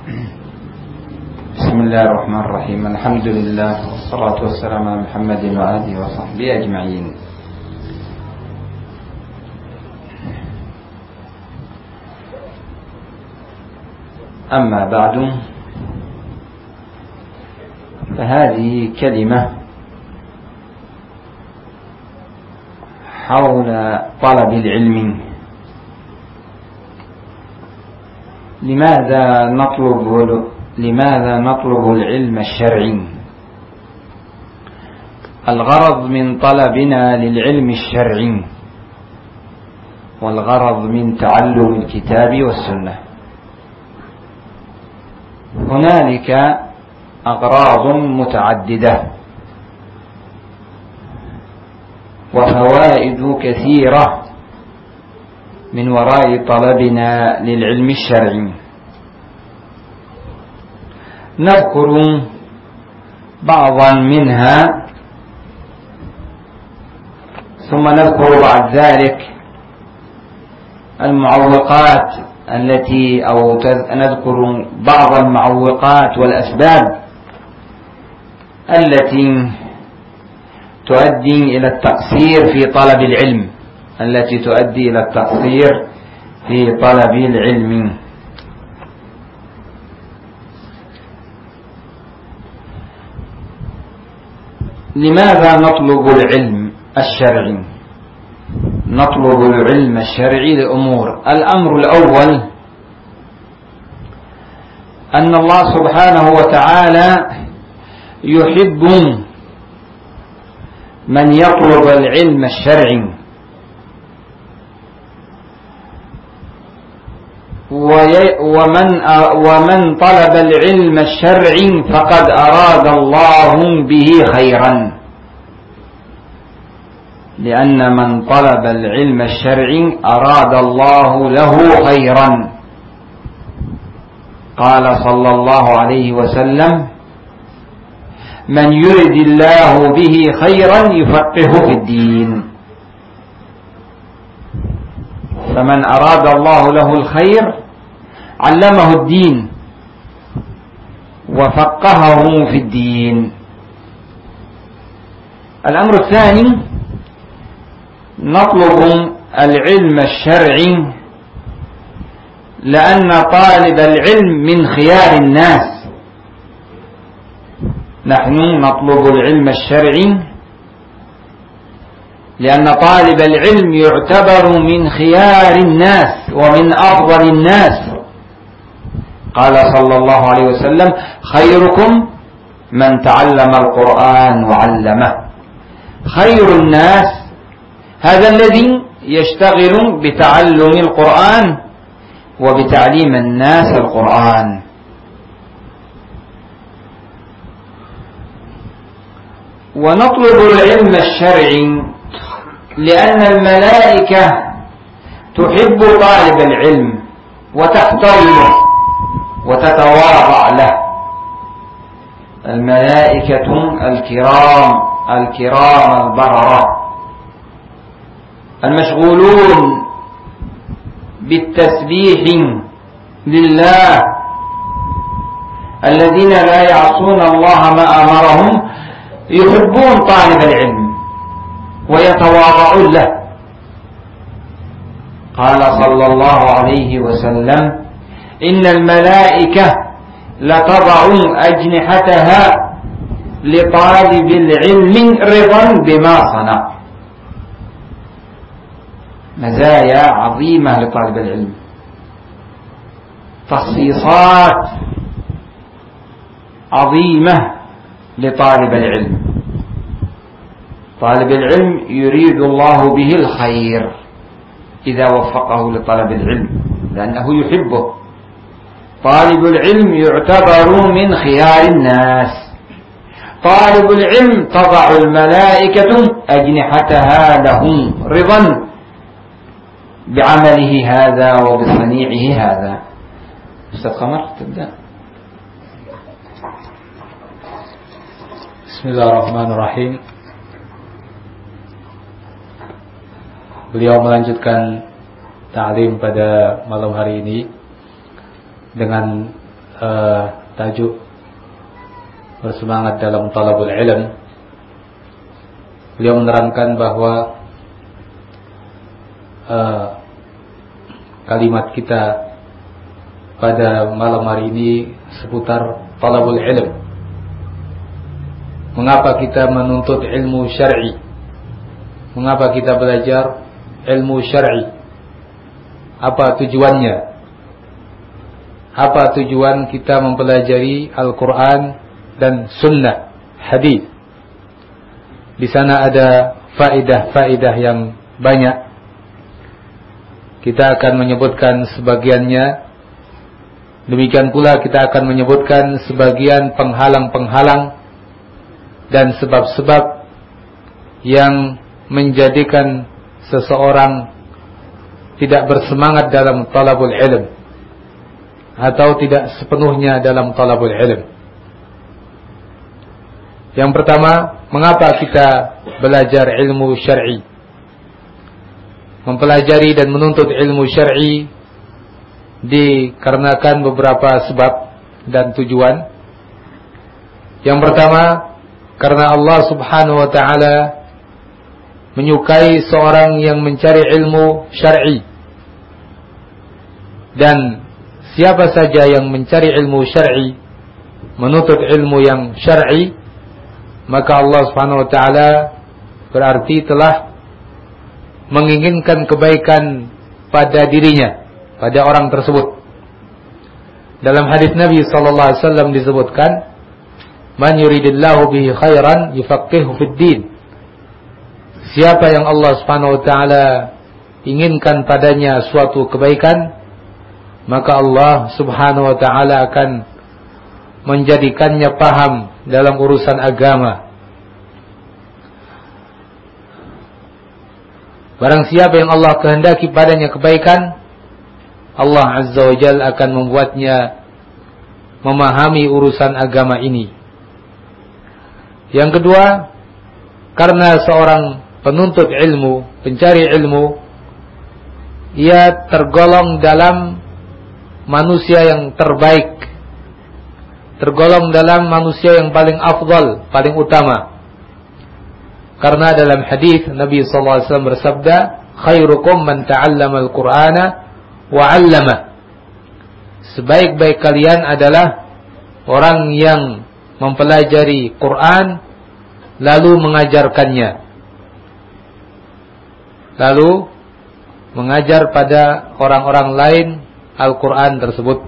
بسم الله الرحمن الرحيم الحمد لله والصلاة والسلام على محمد وآله وصحبه أجمعين أما بعد فهذه كلمة حول طلب العلم لماذا نطلب لماذا نطلب العلم الشرعي؟ الغرض من طلبنا للعلم الشرعي والغرض من تعلم الكتاب والسنة. هنالك أغراض متعددة وفوائد كثيرة من وراء طلبنا للعلم الشرعي. نذكر بعضا منها ثم نذكر بعد ذلك المعوقات التي أو نذكر بعض المعوقات والأسباب التي تؤدي إلى التقصير في طلب العلم التي تؤدي إلى التقصير في طلب العلم. لماذا نطلب العلم الشرعي؟ نطلب العلم الشرعي لأمور. الأمر الأول أن الله سبحانه وتعالى يحب من يطلب العلم الشرعي. ومن ومن طلب العلم الشرعي فقد أراد الله به خيرا. لأن من طلب العلم الشرعي أراد الله له خيرا. قال صلى الله عليه وسلم من يرد الله به خيرا يفقه في الدين. فمن أراد الله له الخير علمه الدين وفقهه في الدين. الأمر الثاني نطلب العلم الشرعي لأن طالب العلم من خيار الناس. نحن نطلب العلم الشرعي لأن طالب العلم يعتبر من خيار الناس ومن أفضل الناس. قال صلى الله عليه وسلم خيركم من تعلم القرآن وعلمه. خير الناس هذا الذي يشتغل بتعلم القرآن وبتعليم الناس القرآن. ونطلب العلم الشرعي لأن الملائكة تحب طالب العلم وتحترمه. وتتواضع له. الملائكة الكرام الكرام البررة. المشغولون بالتسبيح لله. الذين لا يعصون الله ما أمرهم يحبون طالب العلم ويتواضعون له. قال صلى الله عليه وسلم إن الملائكة لتضع أجنحتها لطالب العلم رضا بما صنع. مزايا عظيمة لطالب العلم. تخصيصات عظيمة لطالب العلم. طالب العلم يريد الله به الخير إذا وفقه لطلب العلم لأنه يحبه. طالب العلم يعتبر من خيار الناس. طالب العلم تضع الملائكة أجنحتها له رضا بعمله هذا وبصنيعه هذا. أستاذ قمر تبدأ. بسم الله الرحمن الرحيم. Beliau melanjutkan ta'lim pada malam hari ini. Dengan uh, tajuk bersemangat dalam talabul ilm. Beliau menerangkan bahwa uh, kalimat kita pada malam hari ini seputar talabul ilm. Mengapa kita menuntut ilmu syar'i? Mengapa kita belajar ilmu syar'i? Apa tujuannya? Apa tujuan kita mempelajari Al-Quran dan Sunnah, hadis? Di sana ada faidah-faidah yang banyak. Kita akan menyebutkan sebagiannya. Demikian pula kita akan menyebutkan sebagian penghalang-penghalang dan sebab-sebab yang menjadikan seseorang tidak bersemangat dalam talabul ilm atau tidak sepenuhnya dalam talabul ilm. Yang pertama, mengapa kita belajar ilmu syar'i? Mempelajari dan menuntut ilmu syar'i dikarenakan beberapa sebab dan tujuan. Yang pertama, karena Allah Subhanahu wa taala menyukai seorang yang mencari ilmu syar'i dan siapa saja yang mencari ilmu syar'i, menuntut ilmu yang syar'i, maka Allah Subhanahu wa taala berarti telah menginginkan kebaikan pada dirinya, pada orang tersebut. Dalam hadis Nabi sallallahu alaihi wasallam disebutkan, "Man yuridillahu bihi khairan yufaqihu fid din." Siapa yang Allah Subhanahu wa taala inginkan padanya suatu kebaikan, maka Allah Subhanahu wa taala akan menjadikannya paham dalam urusan agama. Barang siapa yang Allah kehendaki padanya kebaikan, Allah Azza wa Jal akan membuatnya memahami urusan agama ini. Yang kedua, karena seorang penuntut ilmu, pencari ilmu, ia tergolong dalam manusia yang terbaik tergolong dalam manusia yang paling afdal, paling utama. Karena dalam hadis Nabi SAW bersabda, "Khairukum man ta'allama al-Qur'ana wa 'allama." Sebaik-baik kalian adalah orang yang mempelajari Quran lalu mengajarkannya. Lalu mengajar pada orang-orang lain Al-Quran tersebut.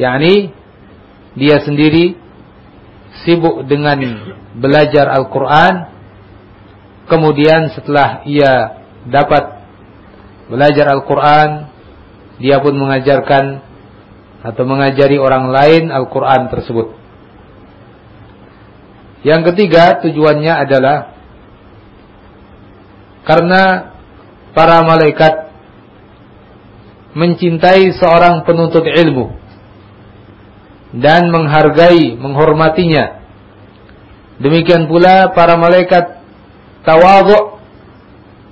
yakni dia sendiri sibuk dengan belajar Al-Quran. Kemudian setelah ia dapat belajar Al-Quran, dia pun mengajarkan atau mengajari orang lain Al-Quran tersebut. Yang ketiga tujuannya adalah karena para malaikat mencintai seorang penuntut ilmu dan menghargai, menghormatinya. Demikian pula para malaikat tawadhu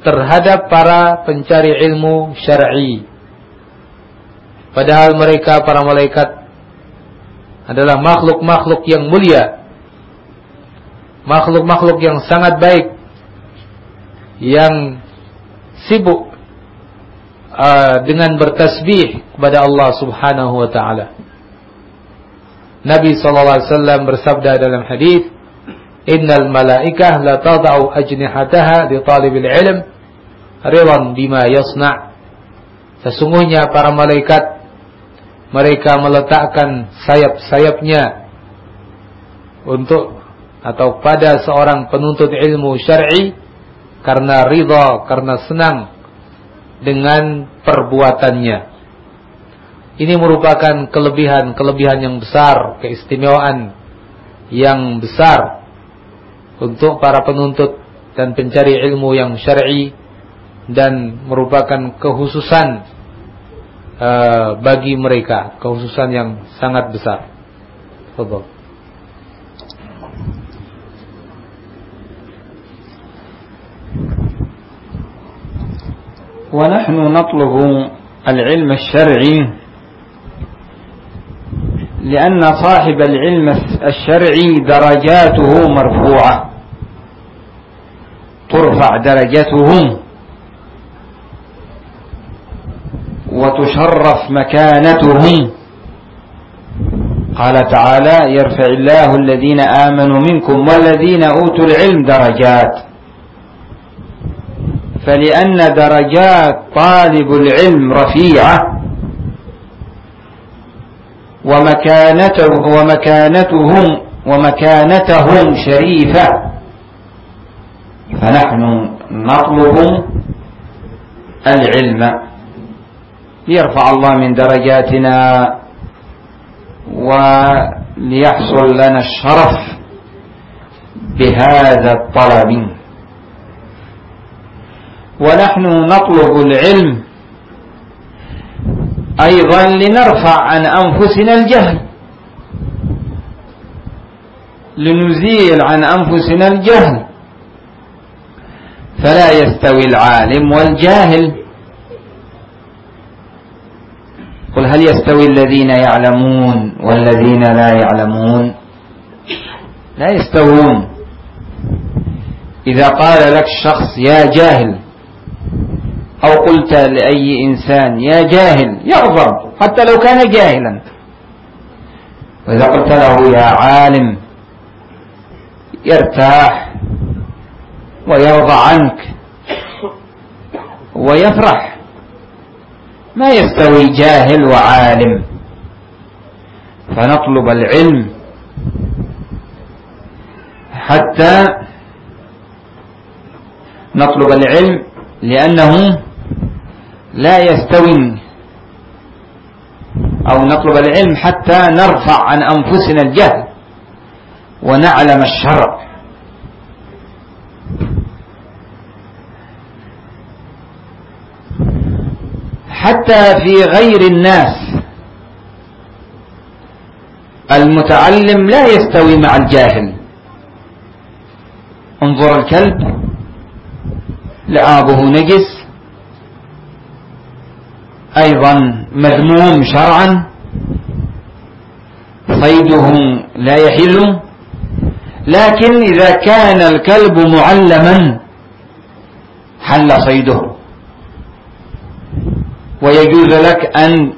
terhadap para pencari ilmu syar'i. Padahal mereka para malaikat adalah makhluk-makhluk yang mulia. Makhluk-makhluk yang sangat baik yang sibuk uh, dengan bertasbih kepada Allah Subhanahu wa taala. Nabi sallallahu alaihi wasallam bersabda dalam hadis, "Innal malaikah la tad'u ajnihataha li talibil ilm ridan bima yasna'." Sesungguhnya para malaikat mereka meletakkan sayap-sayapnya untuk atau pada seorang penuntut ilmu syar'i karena ridha, karena senang dengan perbuatannya. Ini merupakan kelebihan-kelebihan yang besar, keistimewaan yang besar untuk para penuntut dan pencari ilmu yang syar'i dan merupakan kekhususan uh, bagi mereka, kekhususan yang sangat besar. Tafadhol. ونحن نطلب العلم الشرعي لأن صاحب العلم الشرعي درجاته مرفوعة. ترفع درجته. وتشرف مكانته. قال تعالى يرفع الله الذين آمنوا منكم والذين أوتوا العلم درجات. فلأن درجات طالب العلم رفيعة ومكانته ومكانتهم ومكانتهم شريفة. فنحن نطلب العلم ليرفع الله من درجاتنا وليحصل لنا الشرف بهذا الطلب. ونحن نطلب العلم. أيضا لنرفع عن أنفسنا الجهل. لنزيل عن أنفسنا الجهل. فلا يستوي العالم والجاهل. قل هل يستوي الذين يعلمون والذين لا يعلمون؟ لا يستوون. إذا قال لك شخص يا جاهل أو قلت لأي إنسان يا جاهل يغضب حتى لو كان جاهلا. وإذا قلت له يا عالم يرتاح ويرضى عنك ويفرح. ما يستوي جاهل وعالم. فنطلب العلم حتى نطلب العلم لأنه لا يستوي أو نطلب العلم حتى نرفع عن أنفسنا الجهل ونعلم الشرع حتى في غير الناس المتعلم لا يستوي مع الجاهل. انظر الكلب لعابه نجس أيضا مذموم شرعا صيده لا يحل لكن إذا كان الكلب معلما حل صيده. ويجوز لك أن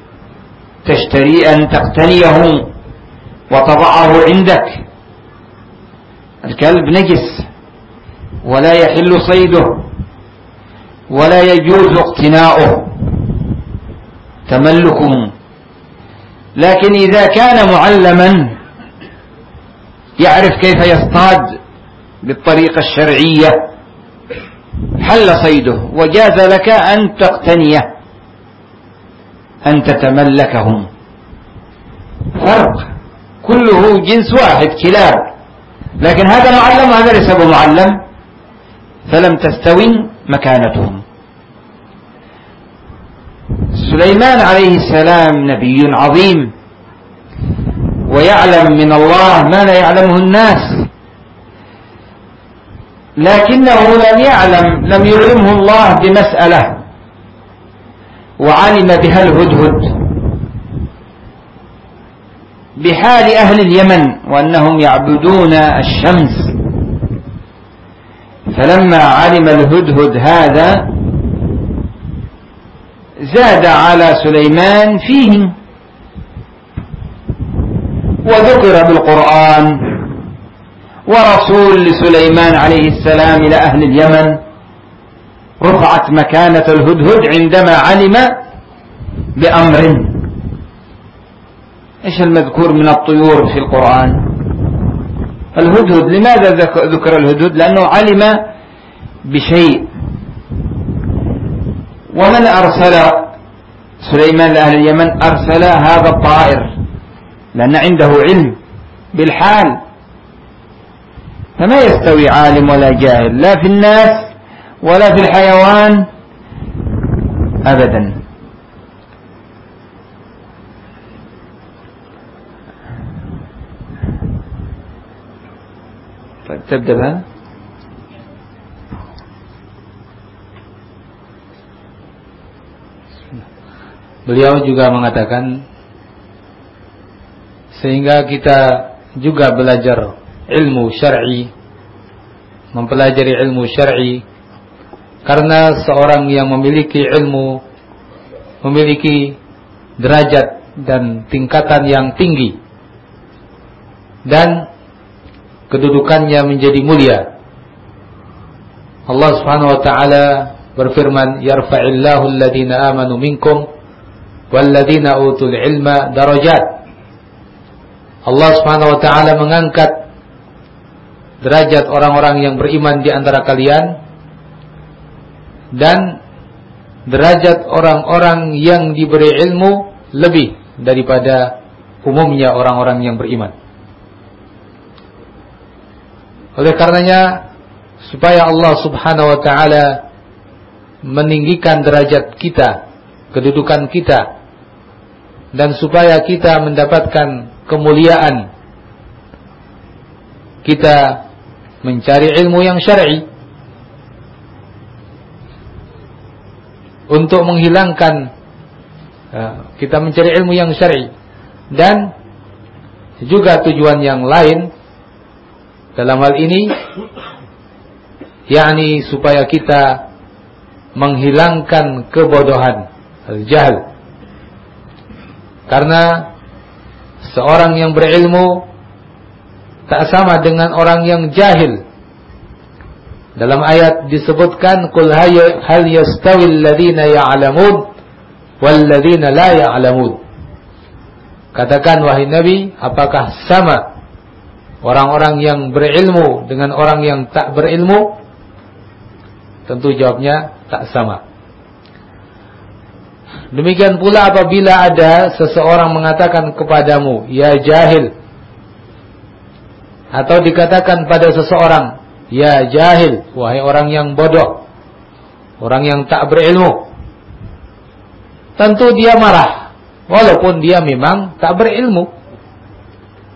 تشتري أن تقتنيه وتضعه عندك. الكلب نجس ولا يحل صيده ولا يجوز اقتناؤه. تملكه لكن إذا كان معلما يعرف كيف يصطاد بالطريقة الشرعية حل صيده وجاز لك أن تقتنيه أن تتملكهم. فرق. كله جنس واحد كلاب. لكن هذا معلم وهذا ليس بمعلم. فلم تستوي مكانتهم. سليمان عليه السلام نبي عظيم. ويعلم من الله ما لا يعلمه الناس. لكنه لم يعلم لم يعلمه الله بمسألة. وعلم بها الهدهد. بحال أهل اليمن وأنهم يعبدون الشمس. فلما علم الهدهد هذا زاد على سليمان فيه. وذكر بالقرآن ورسول لسليمان عليه السلام إلى أهل اليمن. رفعت مكانة الهدهد عندما علم بأمر. إيش المذكور من الطيور في القرآن؟ الهدهد. لماذا ذكر الهدهد؟ لأنه علم بشيء. ومن أرسل؟ سليمان لأهل اليمن أرسل هذا الطائر لأن عنده علم بالحال. فما يستوي عالم ولا جاهل لا في الناس ولا في الحيوان أبدا. طيب تبدأ بها؟ Beliau juga mengatakan sehingga kita juga belajar ilmu syar'i mempelajari ilmu syar'i karena seorang yang memiliki ilmu memiliki derajat dan tingkatan yang tinggi dan kedudukannya menjadi mulia. Allah Subhanahu wa taala berfirman, "Yarfa'illahu alladhina amanu minkum walladhina utul ilma darajat." Allah Subhanahu wa taala mengangkat derajat orang-orang yang beriman di antara kalian dan derajat orang-orang yang diberi ilmu lebih daripada umumnya orang-orang yang beriman. Oleh karenanya supaya Allah Subhanahu wa taala meninggikan derajat kita, kedudukan kita dan supaya kita mendapatkan kemuliaan kita mencari ilmu yang syar'i untuk menghilangkan ya, kita mencari ilmu yang syar'i. Dan juga tujuan yang lain dalam hal ini yakni supaya kita menghilangkan kebodohan al-jahl karena seorang yang berilmu tak sama dengan orang yang jahil dalam ayat disebutkan qul hal yastawi alladziina ya'lamun wal la ya'lamun katakan wahai nabi apakah sama orang-orang yang berilmu dengan orang yang tak berilmu? Tentu jawabnya tak sama. Demikian pula apabila ada seseorang mengatakan kepadamu, ya jahil. Atau dikatakan pada seseorang, ya jahil, wahai orang yang bodoh. Orang yang tak berilmu. Tentu dia marah. Walaupun dia memang tak berilmu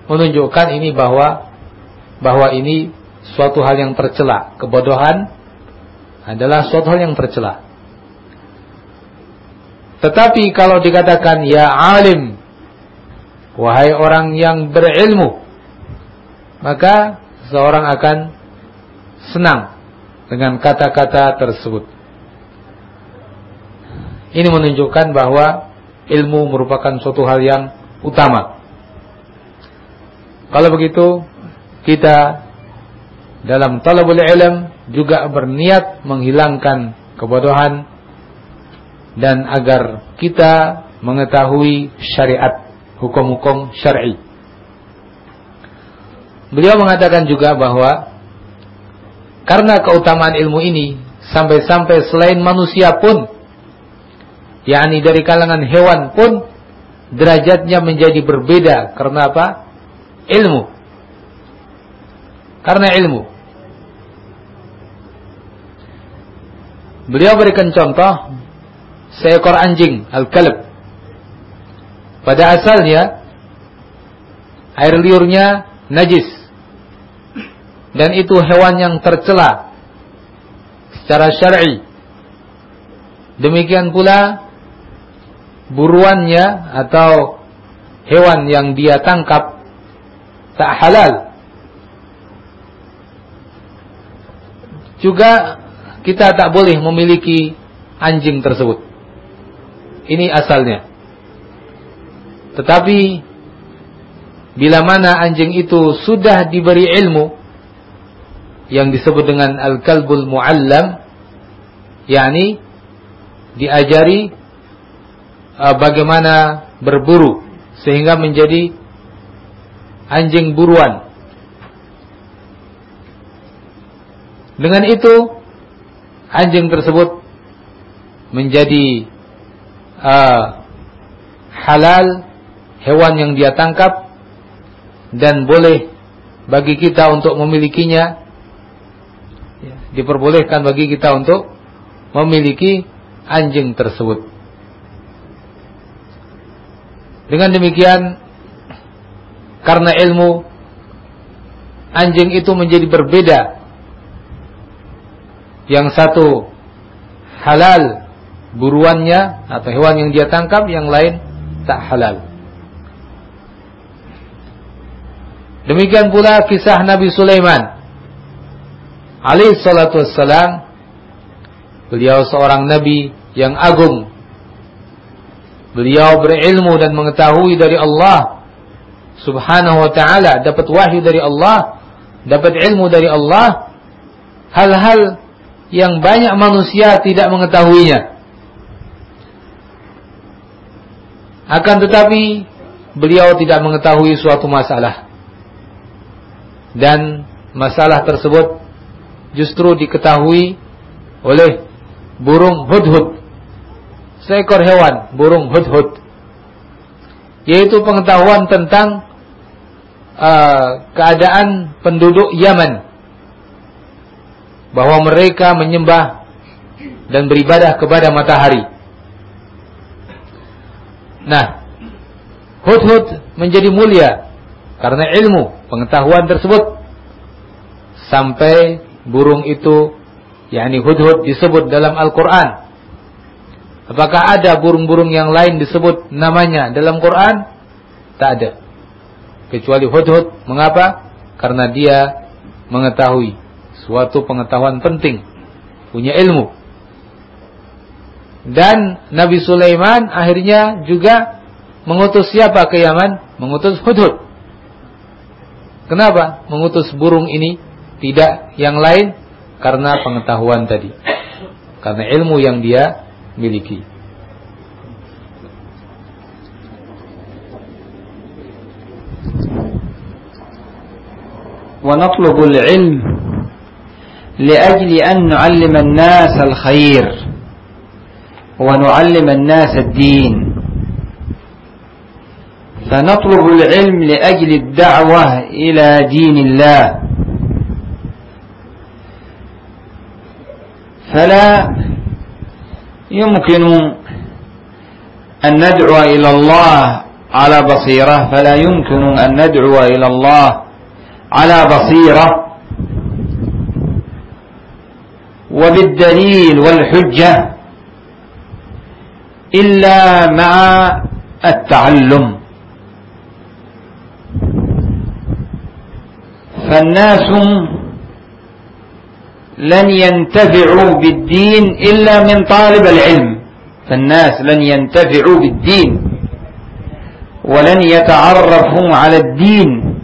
menunjukkan ini bahwa bahwa ini suatu hal yang tercela. Kebodohan adalah suatu hal yang tercela. Tetapi kalau dikatakan ya alim wahai orang yang berilmu maka seorang akan senang dengan kata-kata tersebut. Ini menunjukkan bahwa ilmu merupakan suatu hal yang utama. Kalau begitu kita dalam talabul ilm juga berniat menghilangkan kebodohan dan agar kita mengetahui syariat hukum-hukum syar'i. Beliau mengatakan juga bahwa karena keutamaan ilmu ini sampai-sampai selain manusia pun yakni dari kalangan hewan pun derajatnya menjadi berbeda karena apa? ilmu. Karena ilmu. Beliau berikan contoh seekor anjing, al-kalb. Pada asalnya air liurnya najis. Dan itu hewan yang tercela secara syar'i. Demikian pula buruannya atau hewan yang dia tangkap tak halal. Juga kita tak boleh memiliki anjing tersebut. Ini asalnya. Tetapi bila mana anjing itu sudah diberi ilmu yang disebut dengan al-kalbul muallam yakni diajari uh, bagaimana berburu sehingga menjadi anjing buruan. Dengan itu anjing tersebut menjadi uh, halal hewan yang dia tangkap dan boleh bagi kita untuk memilikinya ya, diperbolehkan bagi kita untuk memiliki anjing tersebut. Dengan demikian karena ilmu anjing itu menjadi berbeda. Yang satu halal buruannya atau hewan yang dia tangkap, yang lain tak halal. Demikian pula kisah Nabi Sulaiman. Alaihi salatu wassalam. Beliau seorang nabi yang agung. Beliau berilmu dan mengetahui dari Allah subhanahu wa ta'ala. Dapat wahyu dari Allah. Dapat ilmu dari Allah. Hal-hal yang banyak manusia tidak mengetahuinya. Akan tetapi beliau tidak mengetahui suatu masalah. Dan masalah tersebut justru diketahui oleh burung hudhud. Seekor hewan, burung hudhud. Yaitu pengetahuan tentang uh, keadaan penduduk Yaman. Bahwa mereka menyembah dan beribadah kepada matahari. Nah, hudhud menjadi mulia karena ilmu pengetahuan tersebut sampai burung itu yakni hudhud disebut dalam Al-Qur'an. Apakah ada burung-burung yang lain disebut namanya dalam Quran? Tak ada. Kecuali hudhud. Mengapa? Karena dia mengetahui suatu pengetahuan penting, punya ilmu. Dan Nabi Sulaiman akhirnya juga mengutus siapa ke Yaman? Mengutus Hudhud. Kenapa mengutus burung ini? Tidak yang lain karena pengetahuan tadi. Karena ilmu yang dia miliki. ونطلب العلم لأجل أن نعلم الناس الخير ونعلم الناس الدين. فنطلب العلم لأجل الدعوة إلى دين الله. فلا يمكن أن ندعو إلى الله على بصيرة فلا يمكن أن ندعو إلى الله على بصيرة. وبالدليل والحجة إلا مع التعلم. فالناس لن ينتفعوا بالدين إلا من طالب العلم. فالناس لن ينتفعوا بالدين. ولن يتعرفوا على الدين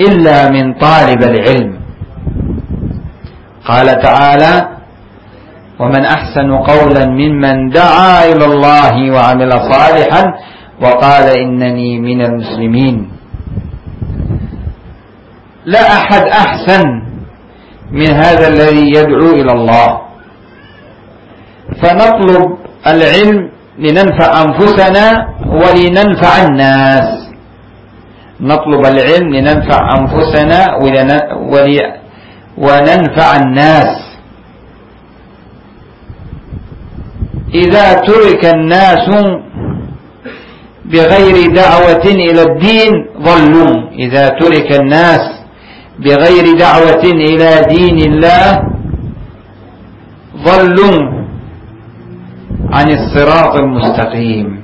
إلا من طالب العلم. قال تعالى ومن أحسن قولا ممن دعا إلى الله وعمل صالحا وقال إنني من المسلمين. لا أحد أحسن من هذا الذي يدعو إلى الله. فنطلب العلم لننفع أنفسنا ولننفع الناس. نطلب العلم لننفع أنفسنا وننفع الناس. إذا ترك الناس بغير دعوة إلى الدين ضلوا إذا ترك الناس بغير دعوة إلى دين الله ضلوا عن الصراط المستقيم.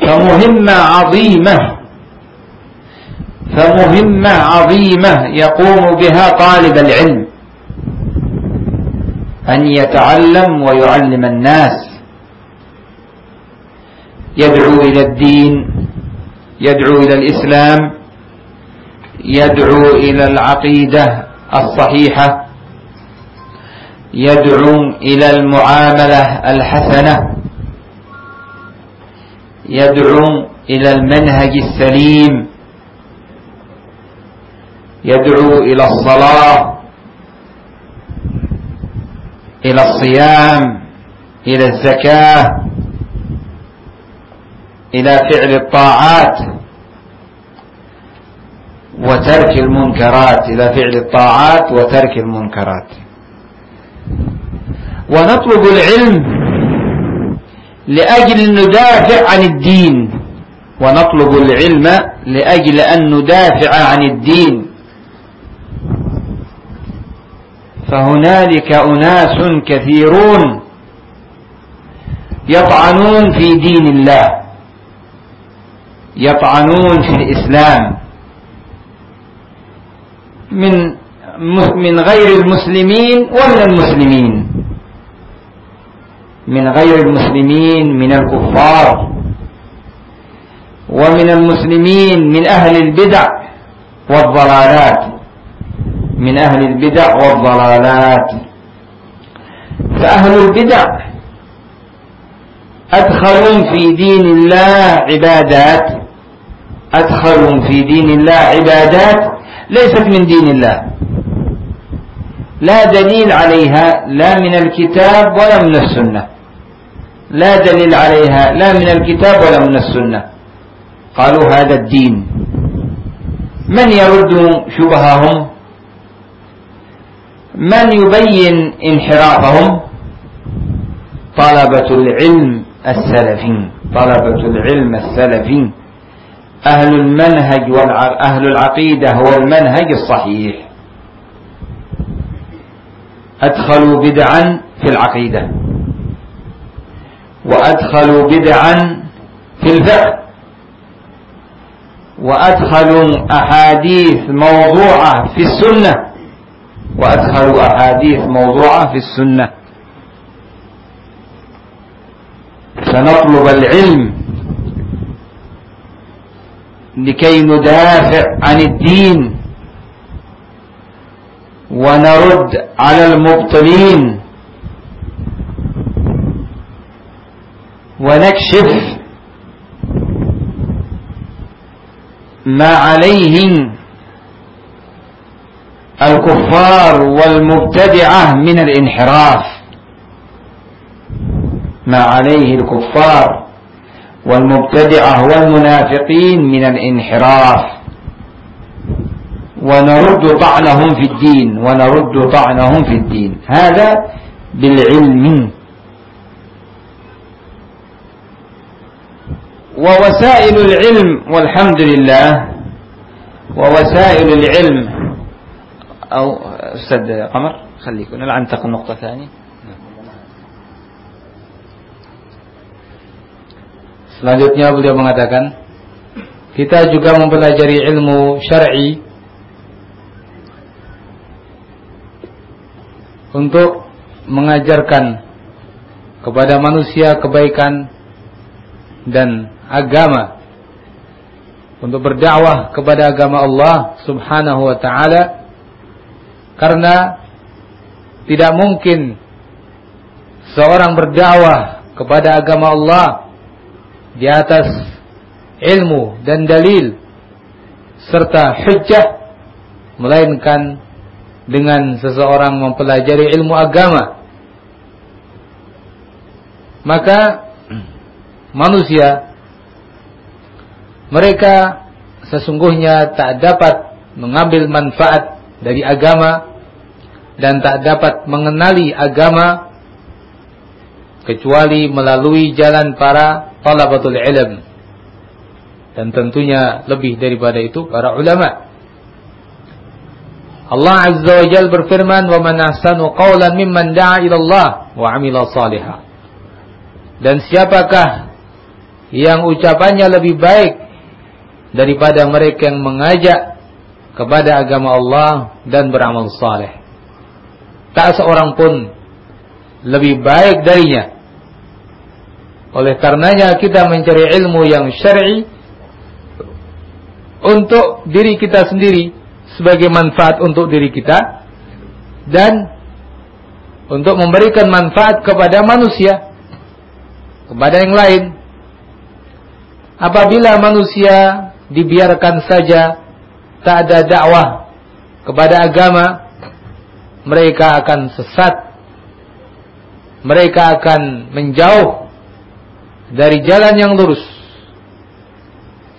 فمهمة عظيمة فمهمة عظيمة يقوم بها طالب العلم. أن يتعلم ويعلم الناس. يدعو إلى الدين يدعو إلى الإسلام يدعو إلى العقيدة الصحيحة يدعو إلى المعاملة الحسنة يدعو إلى المنهج السليم يدعو إلى الصلاة. إلى الصيام إلى الزكاة إلى فعل الطاعات وترك المنكرات إلى فعل الطاعات وترك المنكرات. ونطلب العلم لأجل أن ندافع عن الدين. ونطلب العلم لأجل أن ندافع عن الدين. فهنالك أناس كثيرون يطعنون في دين الله يطعنون في الإسلام. من من غير المسلمين ومن المسلمين. من غير المسلمين من الكفار ومن المسلمين من أهل البدع والضلالات. من أهل البدع والضلالات. فأهل البدع أدخلوا في دين الله عبادات. أدخلوا في دين الله عبادات ليست من دين الله. لا دليل عليها لا من الكتاب ولا من السنة. لا دليل عليها لا من الكتاب ولا من السنة. قالوا هذا الدين. من يرد شبههم؟ من يبين انحرافهم؟ طلبة العلم السلفي. طلبة العلم السلفي. أهل المنهج وأهل العقيدة هو المنهج الصحيح. أدخلوا بدعا في العقيدة. وأدخلوا بدعا في الفقه. وأدخلوا أحاديث موضوعة في السنة. وأدخلوا أحاديث موضوعة في السنة. فنطلب العلم لكي ندافع عن الدين ونرد على المبطلين ونكشف ما عليه الكفار والمبتدعة من الانحراف. ما عليه الكفار والمبتدعة والمنافقين من الانحراف. ونرد طعنهم في الدين ونرد طعنهم في الدين. هذا بالعلم. ووسائل العلم والحمد لله ووسائل العلم أو أستاذ قمر خليكم الآن ننتقل نقطة ثانية Selanjutnya beliau mengatakan kita juga mempelajari ilmu syar'i untuk mengajarkan kepada manusia kebaikan dan agama untuk berdakwah kepada agama Allah Subhanahu wa taala karena tidak mungkin seorang berdakwah kepada agama Allah di atas ilmu dan dalil serta hujjah melainkan dengan seseorang mempelajari ilmu agama. Maka manusia mereka sesungguhnya tak dapat mengambil manfaat dari agama dan tak dapat mengenali agama kecuali melalui jalan para talabatul ilm. Dan tentunya lebih daripada itu para ulama. Allah Azza wa Jalla berfirman wa man ahsanu qawlan mimman da'a ila Allah wa 'amila salihah. Dan siapakah yang ucapannya lebih baik daripada mereka yang mengajak kepada agama Allah dan beramal saleh. Tak seorang pun lebih baik darinya. Oleh karenanya kita mencari ilmu yang syar'i untuk diri kita sendiri sebagai manfaat untuk diri kita dan untuk memberikan manfaat kepada manusia kepada yang lain. Apabila manusia dibiarkan saja tak ada dakwah kepada agama mereka akan sesat. Mereka akan menjauh dari jalan yang lurus.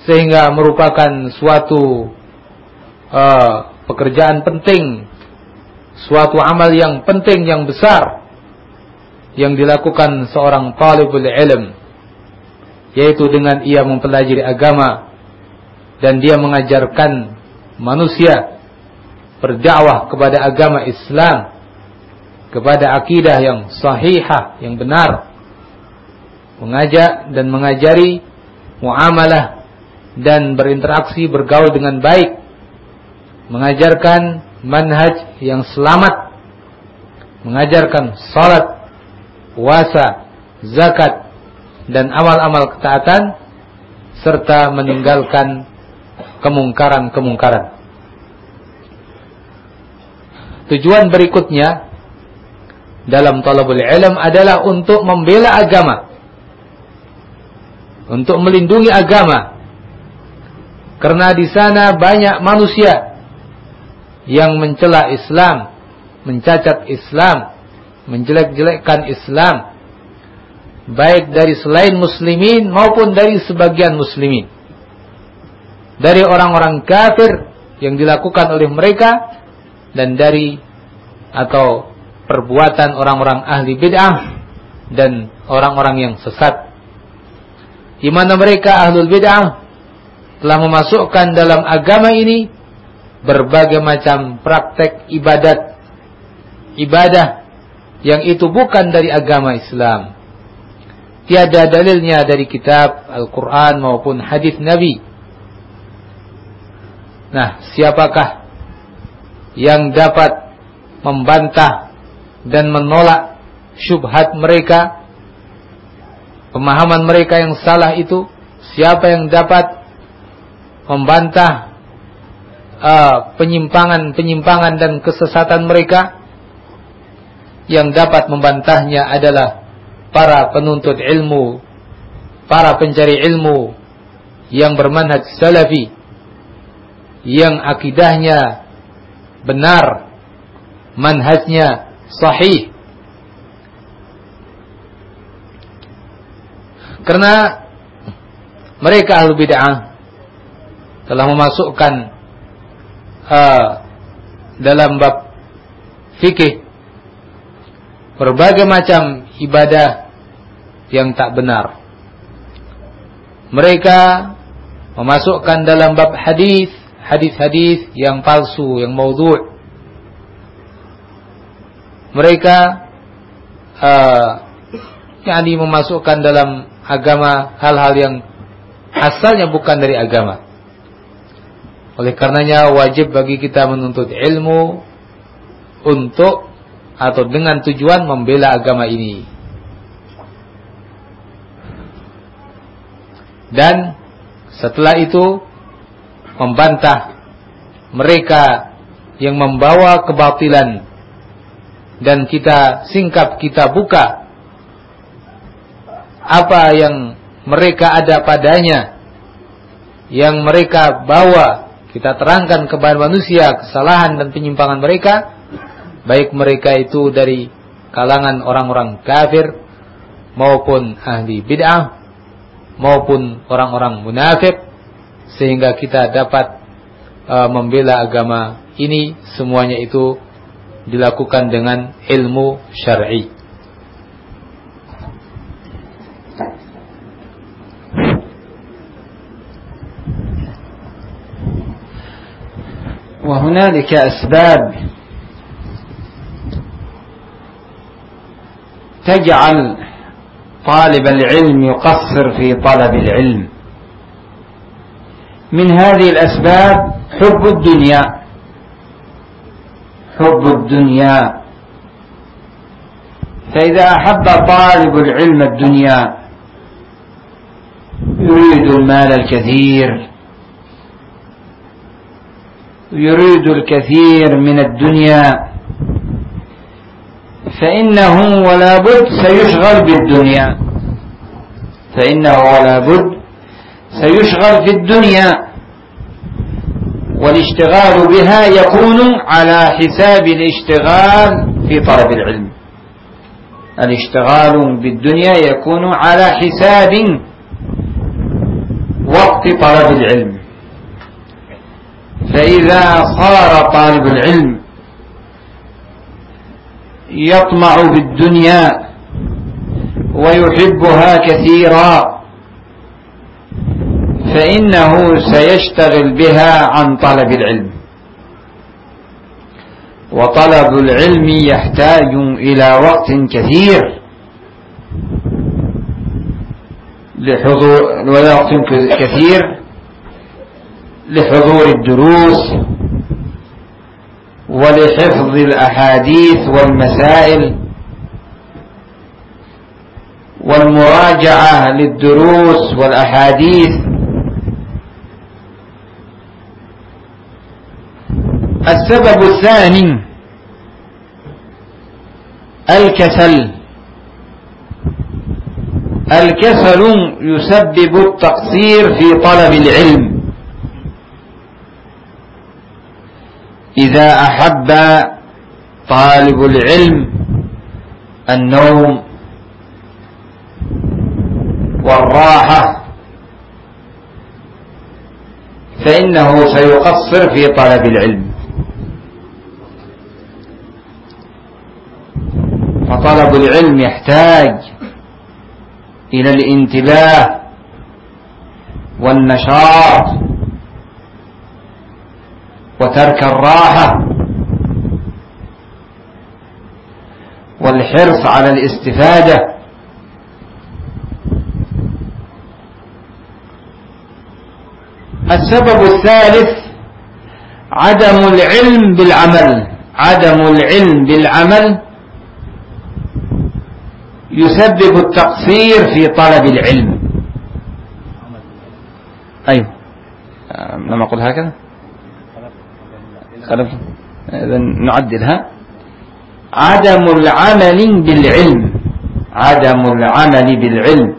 Sehingga merupakan suatu uh, pekerjaan penting suatu amal yang penting yang besar yang dilakukan seorang talibul ilm yaitu dengan ia mempelajari agama dan dia mengajarkan manusia berdakwah kepada agama Islam kepada akidah yang sahihah yang benar mengajak dan mengajari muamalah dan berinteraksi bergaul dengan baik mengajarkan manhaj yang selamat mengajarkan salat, puasa, zakat dan amal-amal ketaatan serta meninggalkan kemungkaran-kemungkaran. Tujuan berikutnya dalam talabul ilm adalah untuk membela agama. Untuk melindungi agama. Karena di sana banyak manusia yang mencela Islam, mencacat Islam, menjelek-jelekkan Islam, baik dari selain muslimin maupun dari sebagian muslimin. Dari orang-orang kafir yang dilakukan oleh mereka dan dari atau perbuatan orang-orang ahli bid'ah dan orang-orang yang sesat. Di mana mereka ahlul bid'ah telah memasukkan dalam agama ini berbagai macam praktek ibadat ibadah yang itu bukan dari agama Islam. Tiada dalilnya dari kitab Al-Quran maupun hadis Nabi. Nah, siapakah yang dapat membantah dan menolak syubhat mereka, pemahaman mereka yang salah itu? Siapa yang dapat membantah Uh, penyimpangan-penyimpangan uh, dan kesesatan mereka yang dapat membantahnya adalah para penuntut ilmu, para pencari ilmu yang bermanhaj salafi, yang akidahnya benar, manhajnya sahih. Karena mereka ahlu bid'ah telah memasukkan uh, dalam bab fikih berbagai macam ibadah yang tak benar. Mereka memasukkan dalam bab hadis hadis-hadis yang palsu, yang maudhu'. Mereka uh, yakni memasukkan dalam agama hal-hal yang asalnya bukan dari agama. Oleh karenanya wajib bagi kita menuntut ilmu untuk atau dengan tujuan membela agama ini. Dan setelah itu membantah mereka yang membawa kebatilan dan kita singkap kita buka apa yang mereka ada padanya yang mereka bawa. Kita terangkan kepada manusia kesalahan dan penyimpangan mereka, baik mereka itu dari kalangan orang-orang kafir maupun ahli bid'ah maupun orang-orang munafik sehingga kita dapat uh, membela agama ini semuanya itu dilakukan dengan ilmu syar'i. وهنالك أسباب تجعل طالب العلم يقصر في طلب العلم من هذه الأسباب حب الدنيا. حب الدنيا. فإذا أحب طالب العلم الدنيا يريد المال الكثير. يريد الكثير من الدنيا. فإنه ولا بد سيشغل بالدنيا. فإنه ولا بد سيشغل في الدنيا والاشتغال بها يكون على حساب الاشتغال في طلب العلم. الاشتغال بالدنيا يكون على حساب وقت طلب العلم. فإذا صار طالب العلم يطمع في الدنيا ويحبها كثيرا فإنه سيشتغل بها عن طلب العلم. وطلب العلم يحتاج إلى وقت كثير لحضور وقت كثير لحضور الدروس ولحفظ الأحاديث والمسائل والمراجعة للدروس والأحاديث السبب الثاني الكسل. الكسل يسبب التقصير في طلب العلم. إذا أحب طالب العلم النوم والراحة فإنه سيقصر في طلب العلم. فطلب العلم يحتاج إلى الانتباه والنشاط وترك الراحة والحرص على الاستفادة السبب الثالث عدم العلم بالعمل عدم العلم بالعمل يسبب التقصير في طلب العلم. أيوه. لما أقول هكذا. خلف إذا نعدلها عدم العمل بالعلم. عدم العمل بالعلم.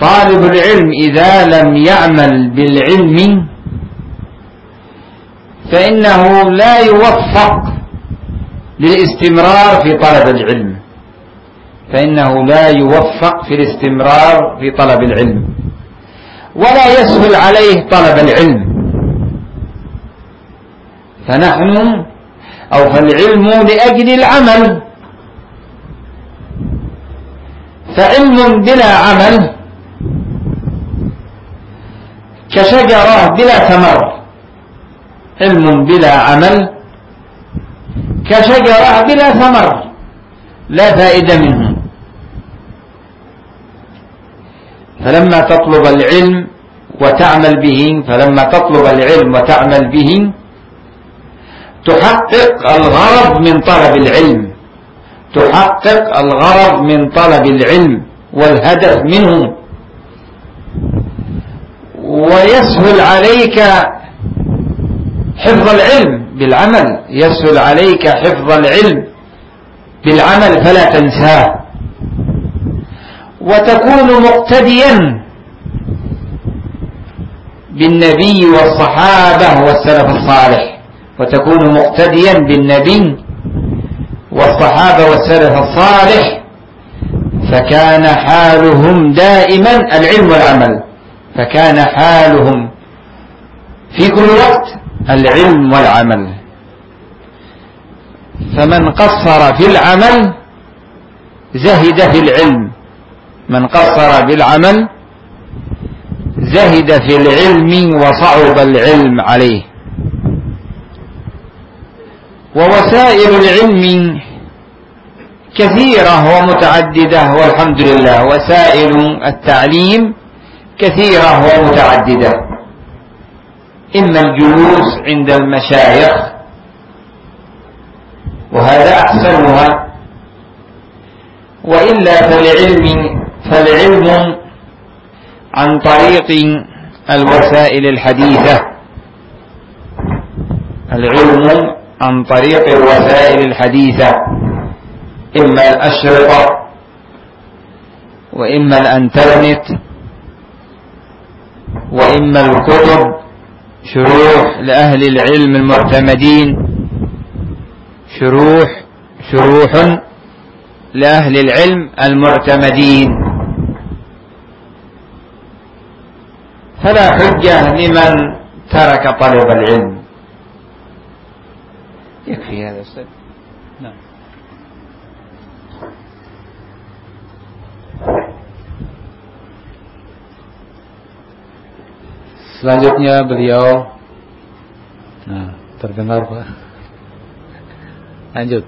طالب العلم إذا لم يعمل بالعلم فإنه لا يوفق للاستمرار في طلب العلم. فإنه لا يوفق في الاستمرار في طلب العلم. ولا يسهل عليه طلب العلم. فنحن أو فالعلم لأجل العمل. فعلم بلا عمل كشجرة بلا ثمر. علم بلا عمل كشجرة بلا ثمر. لا فائدة منه. فلما تطلب العلم وتعمل به فلما تطلب العلم وتعمل به تحقق الغرض من طلب العلم. تحقق الغرض من طلب العلم والهدف منه. ويسهل عليك حفظ العلم بالعمل. يسهل عليك حفظ العلم بالعمل فلا تنساه. وتكون مقتديا بالنبي والصحابة والسلف الصالح وتكون مقتديا بالنبي والصحابة والسلف الصالح فكان حالهم دائما العلم والعمل فكان حالهم في كل وقت العلم والعمل. فمن قصر في العمل زهد في العلم. من قصر بالعمل زهد في العلم وصعب العلم عليه. ووسائل العلم كثيرة ومتعددة والحمد لله. وسائل التعليم كثيرة ومتعددة. إما الجلوس عند المشايخ وهذا أحسنها. وإلا فالعلم فالعلم عن طريق الوسائل الحديثة. العلم عن طريق الوسائل الحديثة. إما الأشرطة وإما الأنترنت وإما الكتب شروح لأهل العلم المعتمدين. شروح شروح لأهل العلم المعتمدين. فلا حجة لمن ترك طلب العلم. يكفي هذا أستاذ. نعم. Selanjutnya beliau. Nah, terdengar Pak. Lanjut.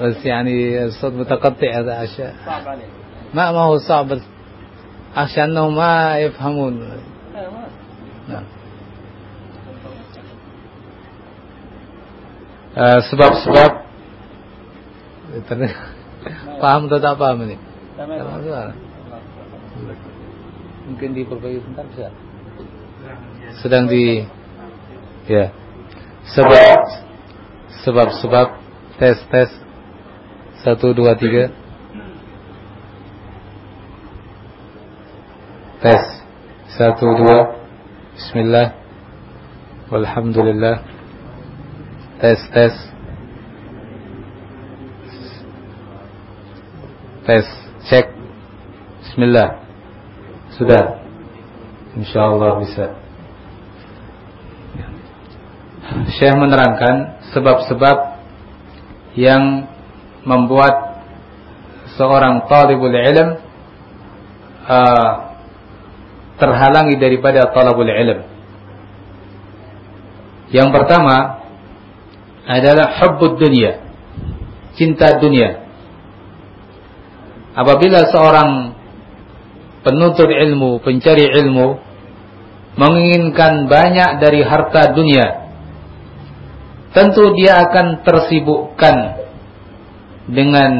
بس يعني الصوت متقطع هذا عشان صعب عليه ما ما هو صعب بس عشان انهم ما يفهمون نعم eh, sebab-sebab uh, paham atau tak paham ini? Mungkin diperbaiki sebentar bisa. Sedang di ya. Sebab sebab-sebab tes tes satu dua tiga Tes. Satu dua. Bismillah. Walhamdulillah. Tes tes. Tes. Cek. Bismillah. Sudah. Insyaallah bisa. Syekh menerangkan sebab-sebab yang membuat seorang talibul ilm uh, terhalangi daripada talabul ilm. Yang pertama adalah hubbud dunia, cinta dunia. Apabila seorang penuntut ilmu, pencari ilmu menginginkan banyak dari harta dunia, tentu dia akan tersibukkan dengan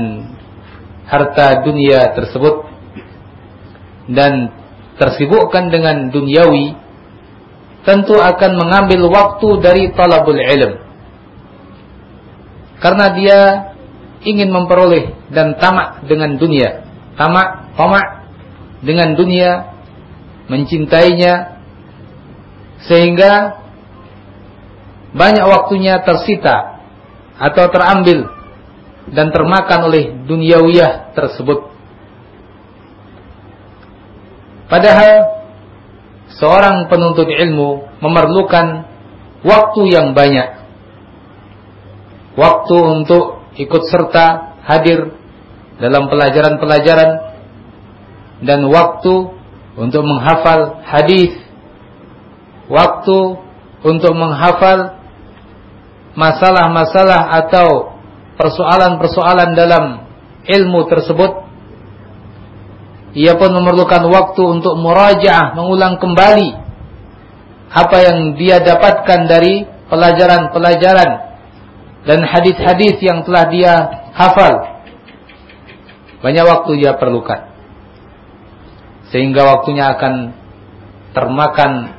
harta dunia tersebut dan tersibukkan dengan duniawi tentu akan mengambil waktu dari talabul ilm karena dia ingin memperoleh dan tamak dengan dunia tamak tamak dengan dunia, mencintainya, sehingga banyak waktunya tersita atau terambil dan termakan oleh duniawiyah tersebut. Padahal seorang penuntut ilmu memerlukan waktu yang banyak. Waktu untuk ikut serta hadir dalam pelajaran-pelajaran dan waktu untuk menghafal hadis, waktu untuk menghafal masalah-masalah atau persoalan-persoalan dalam ilmu tersebut. Ia pun memerlukan waktu untuk murajaah, mengulang kembali apa yang dia dapatkan dari pelajaran-pelajaran dan hadis-hadis yang telah dia hafal. Banyak waktu dia perlukan sehingga waktunya akan termakan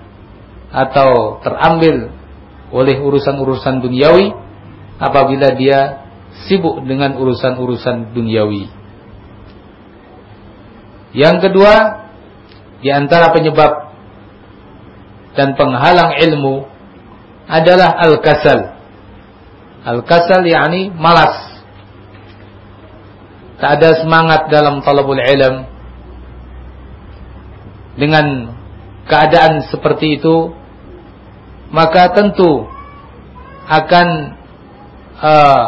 atau terambil oleh urusan-urusan duniawi apabila dia sibuk dengan urusan-urusan duniawi. Yang kedua, di antara penyebab dan penghalang ilmu adalah al-kasal. Al-kasal yakni malas. Tak ada semangat dalam talabul ilm, dengan keadaan seperti itu maka tentu akan uh,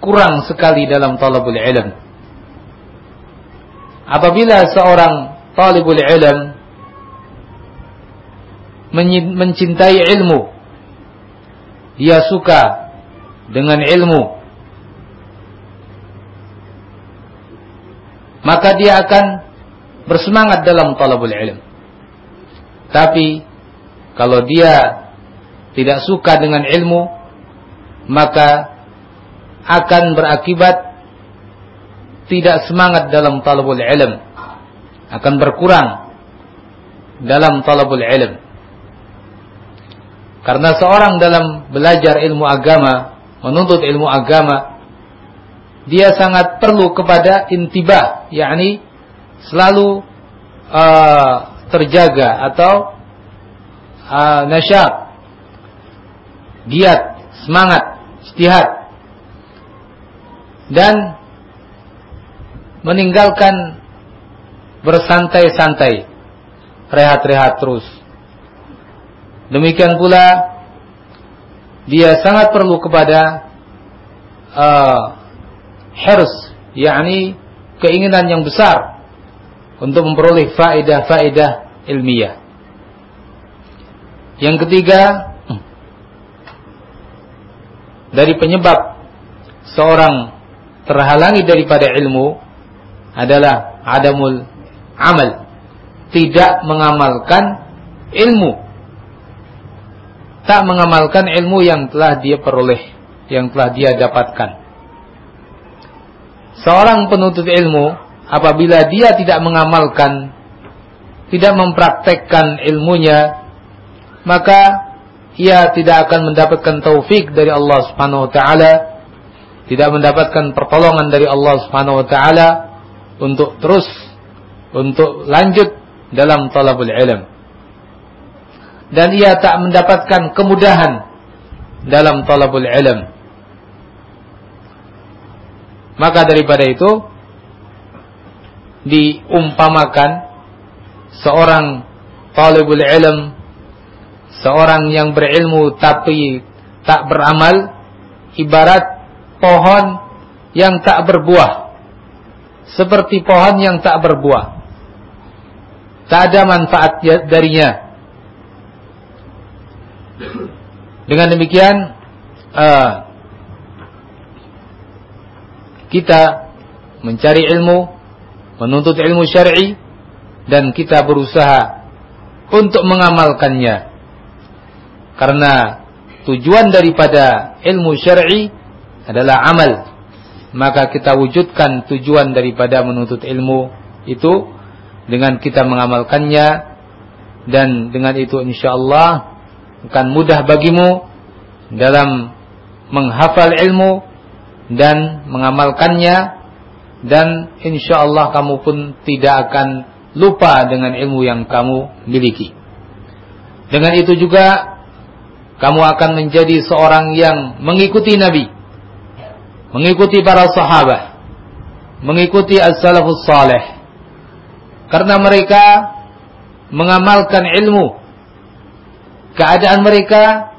kurang sekali dalam talabul ilm apabila seorang talibul ilm mencintai ilmu dia suka dengan ilmu maka dia akan bersemangat dalam talabul ilm. Tapi kalau dia tidak suka dengan ilmu, maka akan berakibat tidak semangat dalam talabul ilm. Akan berkurang dalam talabul ilm. Karena seorang dalam belajar ilmu agama, menuntut ilmu agama, dia sangat perlu kepada intibah, yakni selalu uh, terjaga atau uh, nasyat, giat, semangat, istihad dan meninggalkan bersantai-santai, rehat-rehat terus. Demikian pula dia sangat perlu kepada uh, hirs, yakni keinginan yang besar untuk memperoleh faedah-faedah ilmiah. Yang ketiga, dari penyebab seorang terhalangi daripada ilmu adalah adamul amal, tidak mengamalkan ilmu. Tak mengamalkan ilmu yang telah dia peroleh, yang telah dia dapatkan. Seorang penuntut ilmu apabila dia tidak mengamalkan, tidak mempraktekkan ilmunya, maka ia tidak akan mendapatkan taufik dari Allah Subhanahu wa taala, tidak mendapatkan pertolongan dari Allah Subhanahu wa taala untuk terus untuk lanjut dalam talabul ilm. Dan ia tak mendapatkan kemudahan dalam talabul ilm. Maka daripada itu diumpamakan seorang talibul ilm seorang yang berilmu tapi tak beramal ibarat pohon yang tak berbuah seperti pohon yang tak berbuah. Tak ada manfaat darinya. Dengan demikian uh, kita mencari ilmu menuntut ilmu syar'i dan kita berusaha untuk mengamalkannya. Karena tujuan daripada ilmu syar'i adalah amal. Maka kita wujudkan tujuan daripada menuntut ilmu itu dengan kita mengamalkannya dan dengan itu insyaallah akan mudah bagimu dalam menghafal ilmu dan mengamalkannya dan insyaallah kamu pun tidak akan lupa dengan ilmu yang kamu miliki. Dengan itu juga kamu akan menjadi seorang yang mengikuti Nabi, mengikuti para sahabat, mengikuti as-salafus salih. Karena mereka mengamalkan ilmu. Keadaan mereka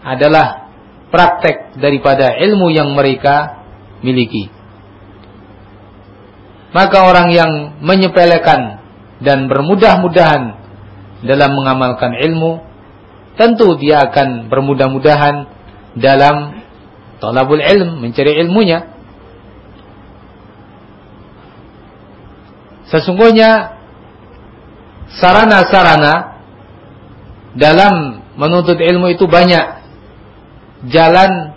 adalah praktek daripada ilmu yang mereka miliki. Maka orang yang menyepelekan dan bermudah-mudahan dalam mengamalkan ilmu tentu dia akan bermudah-mudahan dalam talabul ilm, mencari ilmunya. Sesungguhnya sarana-sarana dalam menuntut ilmu itu banyak. Jalan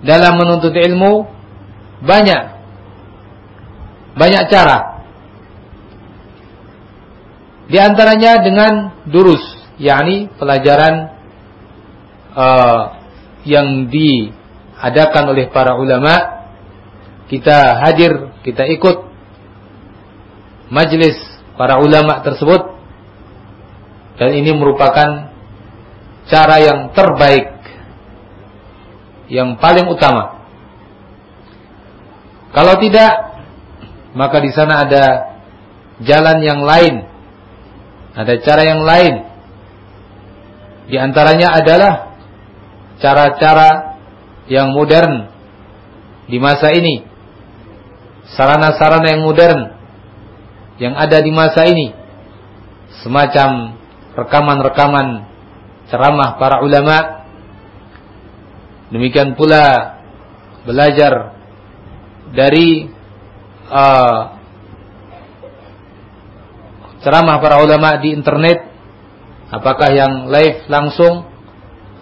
dalam menuntut ilmu banyak. Banyak cara. Di antaranya dengan durus yakni pelajaran uh, yang diadakan oleh para ulama kita hadir kita ikut majelis para ulama tersebut. Dan ini merupakan cara yang terbaik yang paling utama. Kalau tidak maka di sana ada jalan yang lain ada cara yang lain. Di antaranya adalah cara-cara yang modern di masa ini. Sarana-sarana yang modern yang ada di masa ini. Semacam rekaman-rekaman ceramah para ulama. Demikian pula belajar dari uh, ceramah para ulama di internet apakah yang live langsung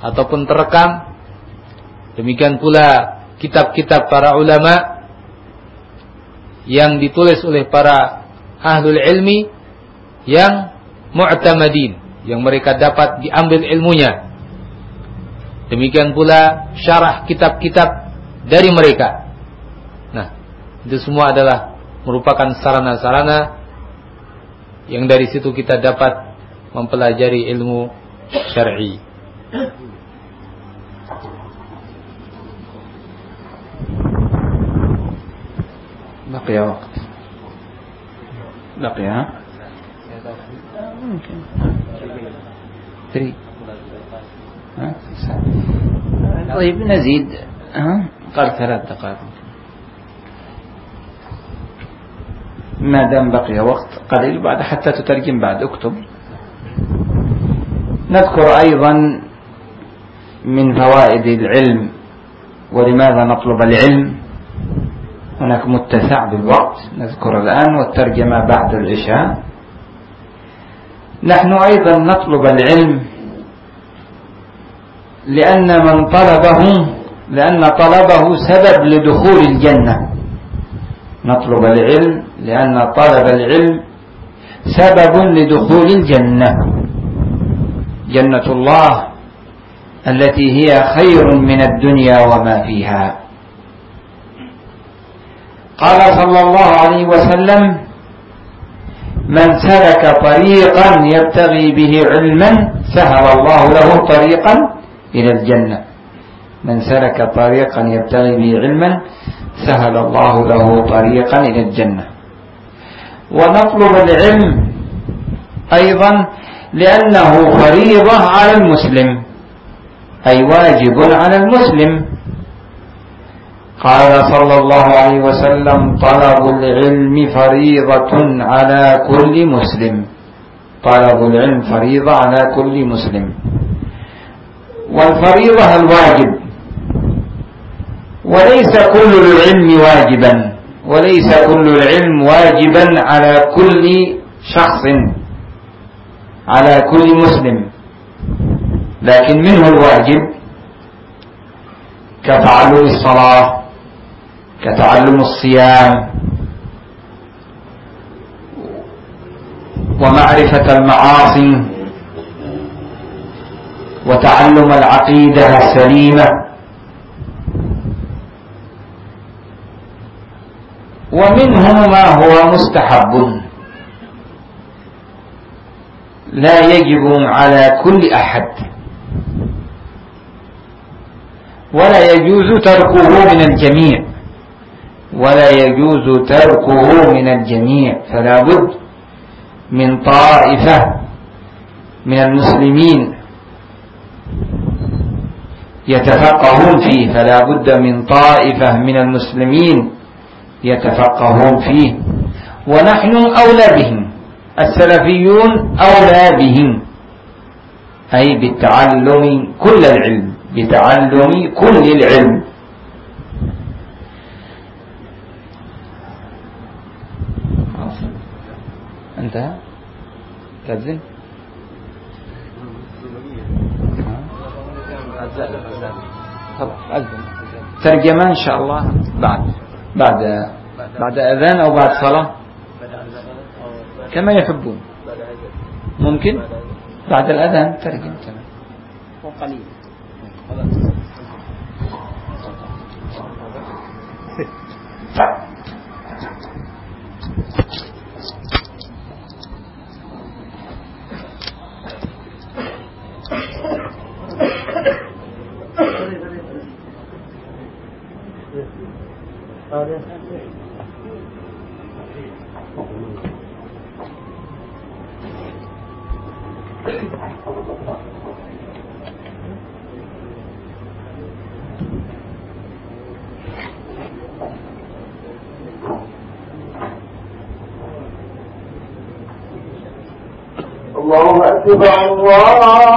ataupun terekam demikian pula kitab-kitab para ulama yang ditulis oleh para ahlul ilmi yang mu'tamadin yang mereka dapat diambil ilmunya demikian pula syarah kitab-kitab dari mereka nah itu semua adalah merupakan sarana-sarana yang dari situ kita dapat mempelajari ilmu syar'i. بقي وقت. بقي ها؟ ممكن. تري. ها؟ طيب نزيد ها؟ قال ثلاث دقائق. ما دام بقي وقت قليل بعد حتى تترجم بعد. اكتب. نذكر أيضا من فوائد العلم. ولماذا نطلب العلم؟ هناك متسع بالوقت نذكر الآن والترجمة بعد العشاء. نحن أيضا نطلب العلم لأن من طلبه لأن طلبه سبب لدخول الجنة. نطلب العلم لأن طلب العلم سبب لدخول الجنة. جنة الله التي هي خير من الدنيا وما فيها. قال صلى الله عليه وسلم من سلك طريقا يبتغي به علما سهل الله له طريقا إلى الجنة. من سلك طريقا يبتغي به علما سهل الله له طريقا إلى الجنة. ونطلب العلم أيضا لأنه فريضة على المسلم أي واجب على المسلم. قال صلى الله عليه وسلم طلب العلم فريضة على كل مسلم. طلب العلم فريضة على كل مسلم. والفريضة الواجب. وليس كل العلم واجبا. وليس كل العلم واجبا على كل شخص. على كل مسلم. لكن منه الواجب كتعلم الصلاة. كتعلم الصيام ومعرفة المعاصي وتعلم العقيدة السليمة ومنه ما هو مستحب. لا يجب على كل أحد ولا يجوز تركه من الجميع. ولا يجوز تركه من الجميع فلا بد من طائفة من المسلمين يتفقهون فيه فلا بد من طائفة من المسلمين يتفقهون فيه. ونحن أولى بهم السلفيون أولى بهم أي بالتعلم كل العلم بتعلم كل العلم. انتهى تأذن خلاص أذن ترجمة إن شاء الله بعد بعد بعد أذان أو بعد صلاة. كما يحبون. ممكن؟ بعد الأذان ترجم تمام. قليل الله أكبر الله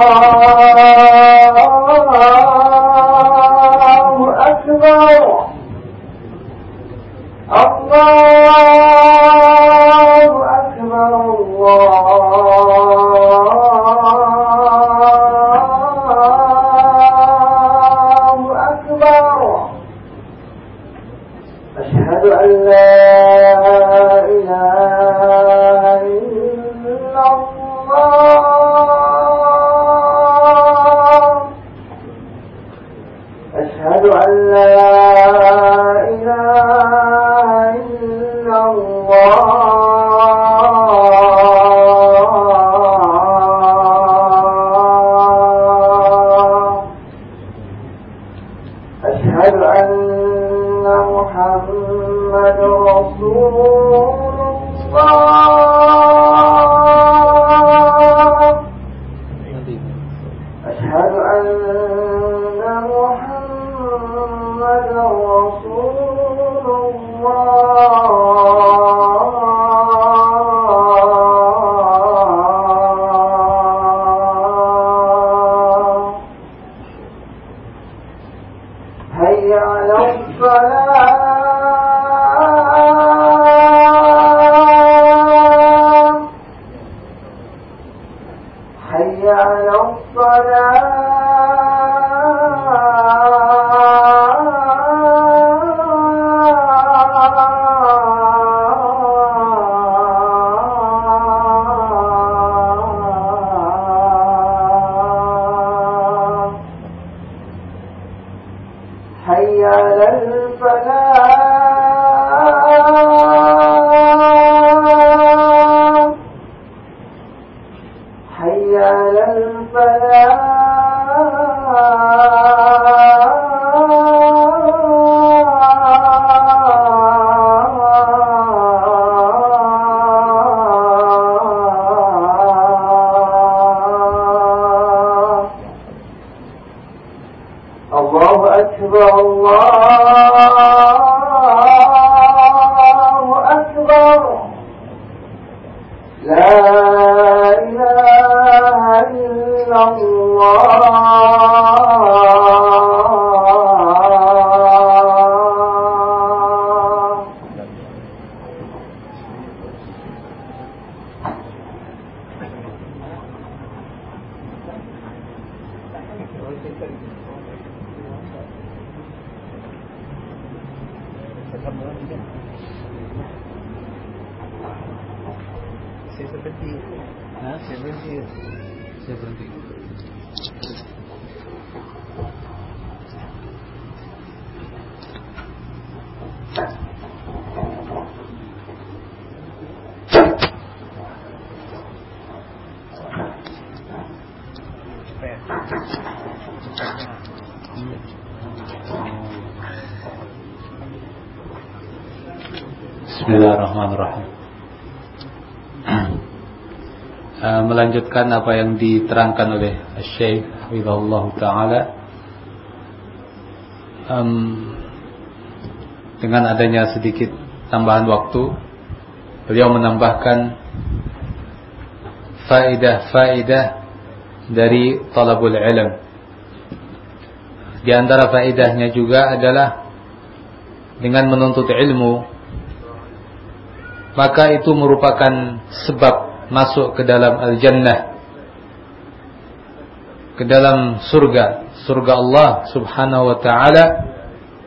الصلاة Bismillahirrahmanirrahim. Eh, melanjutkan apa yang diterangkan oleh Syekh Hafizahullah Ta'ala Em, Dengan adanya sedikit tambahan waktu Beliau menambahkan Faidah-faidah Dari talabul ilm Di antara faidahnya juga adalah Dengan menuntut ilmu Maka itu merupakan sebab masuk ke dalam al-jannah. Ke dalam surga. Surga Allah Subhanahu wa taala.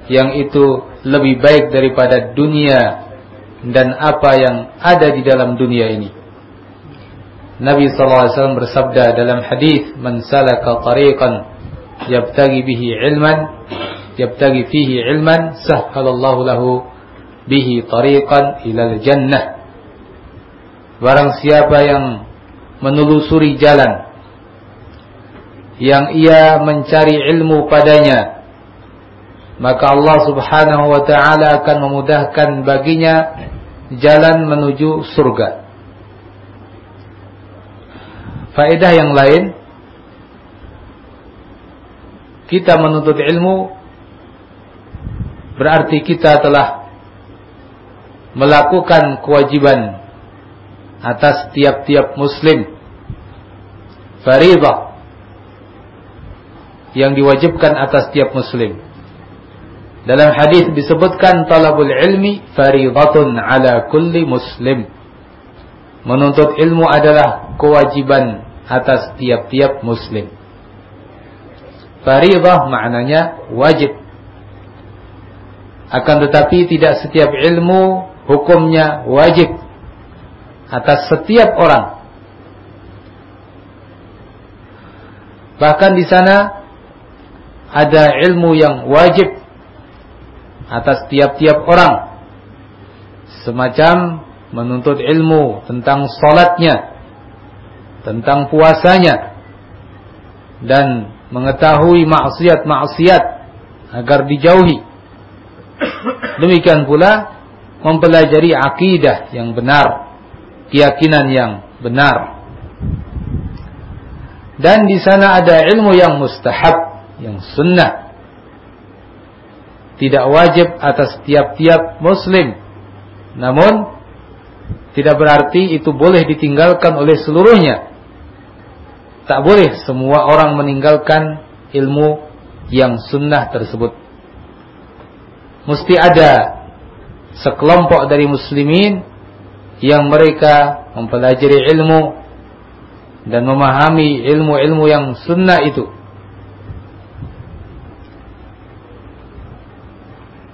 Yang itu lebih baik daripada dunia dan apa yang ada di dalam dunia ini. Nabi wasallam bersabda dalam hadis man salaka tariqan yabtaghi bihi ilman yabtaghi fihi ilman sahhalallahu lahu bihi tariqan ilal jannah Barang siapa yang menelusuri jalan yang ia mencari ilmu padanya maka Allah Subhanahu wa taala akan memudahkan baginya jalan menuju surga. Faedah yang lain kita menuntut ilmu berarti kita telah melakukan kewajiban atas tiap-tiap muslim. Faridah yang diwajibkan atas tiap muslim. Dalam hadis disebutkan talabul ilmi faridatun ala kulli muslim. Menuntut ilmu adalah kewajiban atas tiap-tiap muslim. Faridah maknanya wajib. Akan tetapi tidak setiap ilmu hukumnya wajib atas setiap orang. Bahkan di sana ada ilmu yang wajib atas tiap-tiap orang. Semacam menuntut ilmu tentang salatnya, tentang puasanya dan mengetahui maksiat-maksiat agar dijauhi. Demikian pula mempelajari akidah yang benar keyakinan yang benar. Dan di sana ada ilmu yang mustahab, yang sunnah. Tidak wajib atas tiap-tiap muslim. Namun tidak berarti itu boleh ditinggalkan oleh seluruhnya. Tak boleh semua orang meninggalkan ilmu yang sunnah tersebut. Mesti ada sekelompok dari muslimin yang mereka mempelajari ilmu dan memahami ilmu-ilmu yang sunnah itu.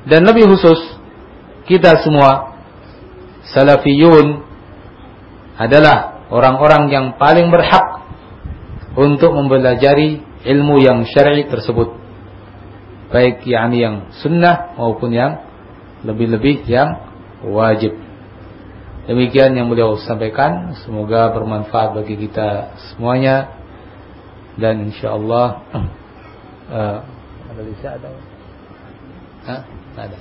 Dan lebih khusus kita semua salafiyun adalah orang-orang yang paling berhak untuk mempelajari ilmu yang syar'i tersebut. Baik yakni yang sunnah maupun yang lebih-lebih yang wajib. Demikian yang beliau sampaikan, semoga bermanfaat bagi kita semuanya dan insyaallah uh, ada bisa ada. Hah? Ada.